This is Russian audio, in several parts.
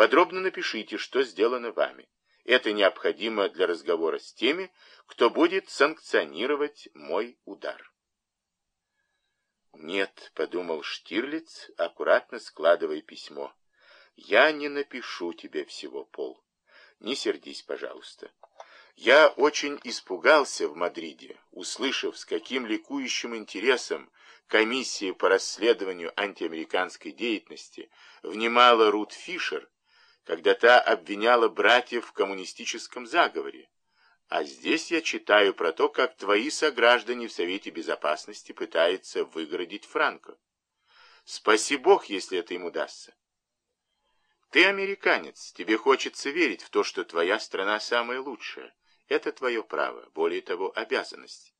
Подробно напишите, что сделано вами. Это необходимо для разговора с теми, кто будет санкционировать мой удар. «Нет», — подумал Штирлиц, аккуратно складывая письмо, — «я не напишу тебе всего, Пол. Не сердись, пожалуйста. Я очень испугался в Мадриде, услышав, с каким ликующим интересом комиссия по расследованию антиамериканской деятельности внимала Рут Фишер, когда та обвиняла братьев в коммунистическом заговоре. А здесь я читаю про то, как твои сограждане в Совете Безопасности пытаются выгородить Франко. Спаси Бог, если это им удастся. Ты американец, тебе хочется верить в то, что твоя страна самая лучшая. Это твое право, более того, обязанность.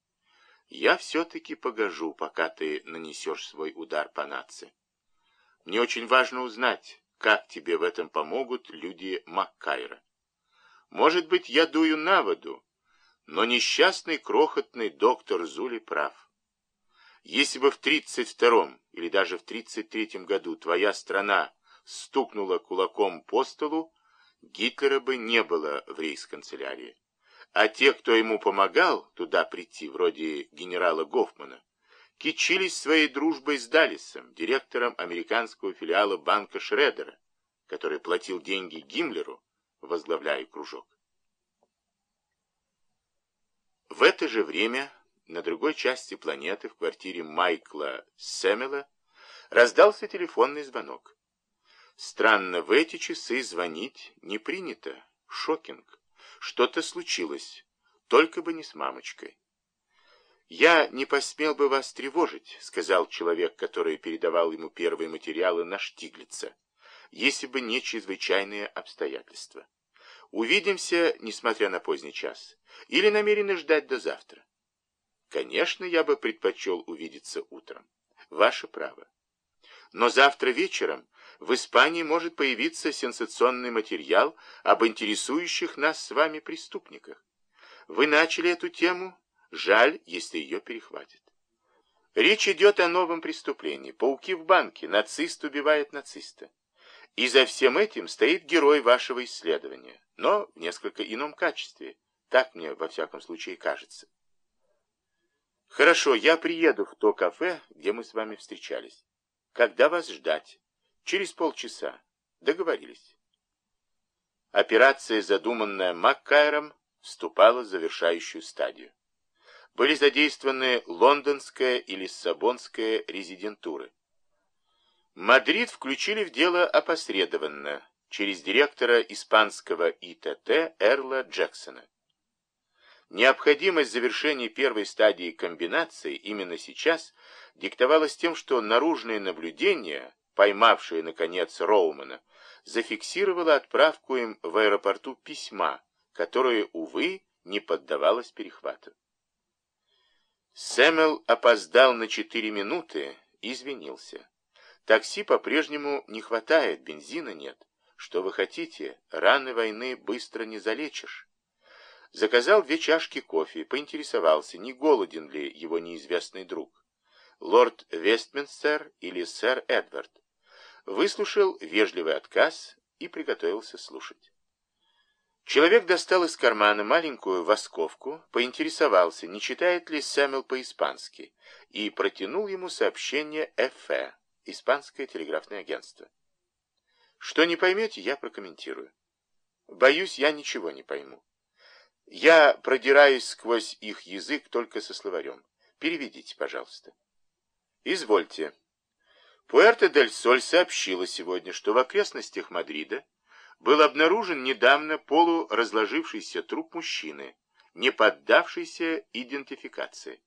Я все-таки погожу, пока ты нанесешь свой удар по нации. Мне очень важно узнать, как тебе в этом помогут люди Маккайра. Может быть, я дую на воду, но несчастный крохотный доктор Зули прав. Если бы в 32-м или даже в 33-м году твоя страна стукнула кулаком по столу, Гитлера бы не было в рейс-канцелярии. А те, кто ему помогал туда прийти, вроде генерала Гофмана, кичились своей дружбой с Даллисом, директором американского филиала банка Шредера, который платил деньги Гиммлеру, возглавляя кружок. В это же время на другой части планеты, в квартире Майкла Сэмела, раздался телефонный звонок. Странно, в эти часы звонить не принято. Шокинг. Что-то случилось. Только бы не с мамочкой. «Я не посмел бы вас тревожить», — сказал человек, который передавал ему первые материалы на Штиглица, «если бы не чрезвычайные обстоятельства. Увидимся, несмотря на поздний час, или намерены ждать до завтра?» «Конечно, я бы предпочел увидеться утром. Ваше право. Но завтра вечером в Испании может появиться сенсационный материал об интересующих нас с вами преступниках. Вы начали эту тему, жаль, если ее перехватит. Речь идет о новом преступлении. Пауки в банке, нацист убивает нациста. И за всем этим стоит герой вашего исследования, но в несколько ином качестве. Так мне, во всяком случае, кажется. Хорошо, я приеду в то кафе, где мы с вами встречались. Когда вас ждать? Через полчаса. Договорились. Операция, задуманная Маккайром, вступала в завершающую стадию. Были задействованы лондонская и лиссабонская резидентуры. Мадрид включили в дело опосредованно, через директора испанского ИТТ Эрла Джексона. Необходимость завершения первой стадии комбинации именно сейчас диктовалась тем, что наружные наблюдения, поймавшие, наконец, Роумана, зафиксировало отправку им в аэропорту письма, которое, увы, не поддавалось перехвату. Сэмэл опоздал на четыре минуты и извинился. Такси по-прежнему не хватает, бензина нет. Что вы хотите, раны войны быстро не залечишь. Заказал две чашки кофе, поинтересовался, не голоден ли его неизвестный друг. Лорд Вестминстер или сэр Эдвард. Выслушал вежливый отказ и приготовился слушать. Человек достал из кармана маленькую восковку, поинтересовался, не читает ли Сэмюэл по-испански, и протянул ему сообщение ЭФЭ, Испанское телеграфное агентство. Что не поймете, я прокомментирую. Боюсь, я ничего не пойму. Я продираюсь сквозь их язык только со словарем. Переведите, пожалуйста. Извольте. Пуэрто-дель-Соль сообщила сегодня, что в окрестностях Мадрида был обнаружен недавно полуразложившийся труп мужчины, не поддавшийся идентификации.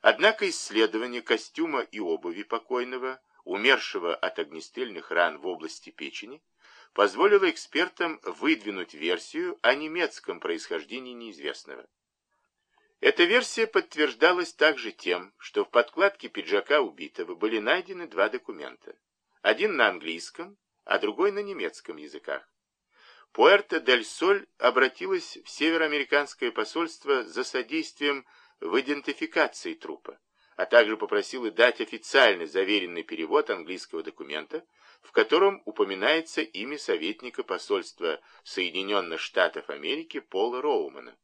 Однако исследование костюма и обуви покойного, умершего от огнестрельных ран в области печени, позволило экспертам выдвинуть версию о немецком происхождении неизвестного. Эта версия подтверждалась также тем, что в подкладке пиджака убитого были найдены два документа. Один на английском, а другой на немецком языках. Пуэрто-дель-Соль обратилась в североамериканское посольство за содействием в идентификации трупа, а также попросила дать официальный заверенный перевод английского документа, в котором упоминается имя советника посольства Соединенных Штатов Америки Пола Роумана.